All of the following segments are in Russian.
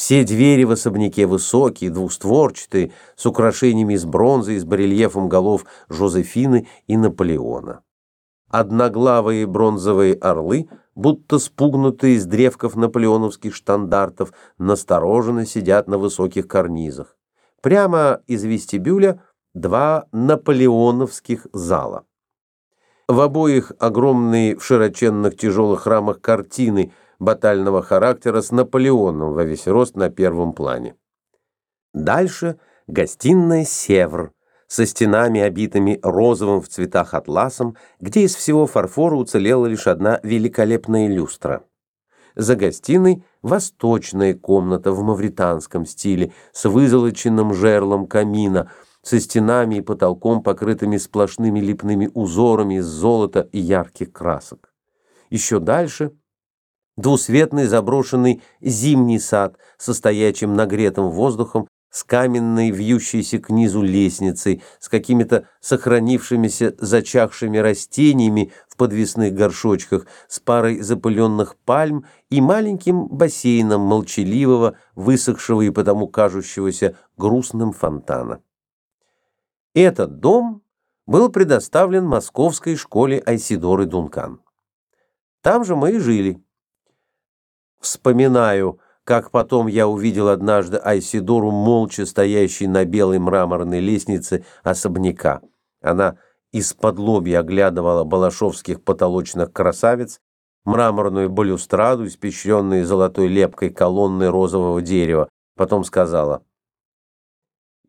Все двери в особняке высокие, двустворчатые, с украшениями из бронзы и с барельефом голов Жозефины и Наполеона. Одноглавые бронзовые орлы, будто спугнутые из древков наполеоновских штандартов, настороженно сидят на высоких карнизах. Прямо из вестибюля два наполеоновских зала. В обоих огромные в широченных тяжелых рамах картины батального характера с Наполеоном во весь рост на первом плане. Дальше гостиная «Севр» со стенами, обитыми розовым в цветах атласом, где из всего фарфора уцелела лишь одна великолепная люстра. За гостиной восточная комната в мавританском стиле с вызолоченным жерлом камина, со стенами и потолком, покрытыми сплошными липными узорами из золота и ярких красок. Еще дальше двусветный заброшенный зимний сад со стоячим нагретым воздухом с каменной вьющейся к низу лестницей, с какими-то сохранившимися зачахшими растениями в подвесных горшочках, с парой запыленных пальм и маленьким бассейном молчаливого, высохшего и потому кажущегося грустным фонтана. Этот дом был предоставлен московской школе Айсидоры Дункан. Там же мы и жили. Вспоминаю, как потом я увидел однажды Айсидору молча стоящей на белой мраморной лестнице особняка. Она из-под лобья оглядывала балашовских потолочных красавиц, мраморную балюстраду, испещренную золотой лепкой колонны розового дерева. Потом сказала,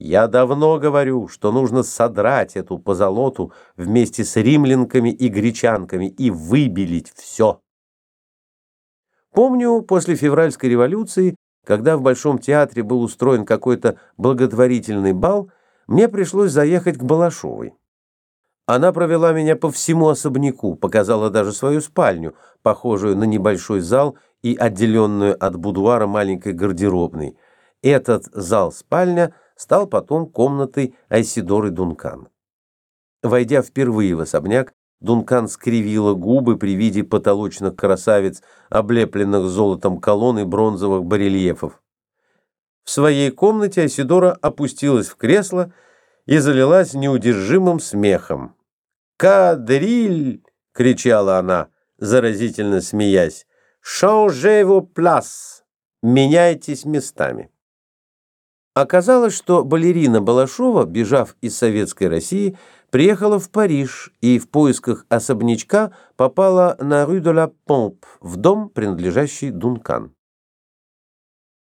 «Я давно говорю, что нужно содрать эту позолоту вместе с римлянками и гречанками и выбелить все». Помню, после февральской революции, когда в Большом театре был устроен какой-то благотворительный бал, мне пришлось заехать к Балашовой. Она провела меня по всему особняку, показала даже свою спальню, похожую на небольшой зал и отделенную от будуара маленькой гардеробной. Этот зал-спальня стал потом комнатой Айсидоры Дункан. Войдя впервые в особняк, Дункан скривила губы при виде потолочных красавиц, облепленных золотом колонн и бронзовых барельефов. В своей комнате Асидора опустилась в кресло и залилась неудержимым смехом. «Кадриль!» — кричала она, заразительно смеясь. «Changez vos places! Меняйтесь местами!» Оказалось, что балерина Балашова, бежав из Советской России, приехала в Париж и в поисках особнячка попала на Рю де ла Помп в дом, принадлежащий Дункан.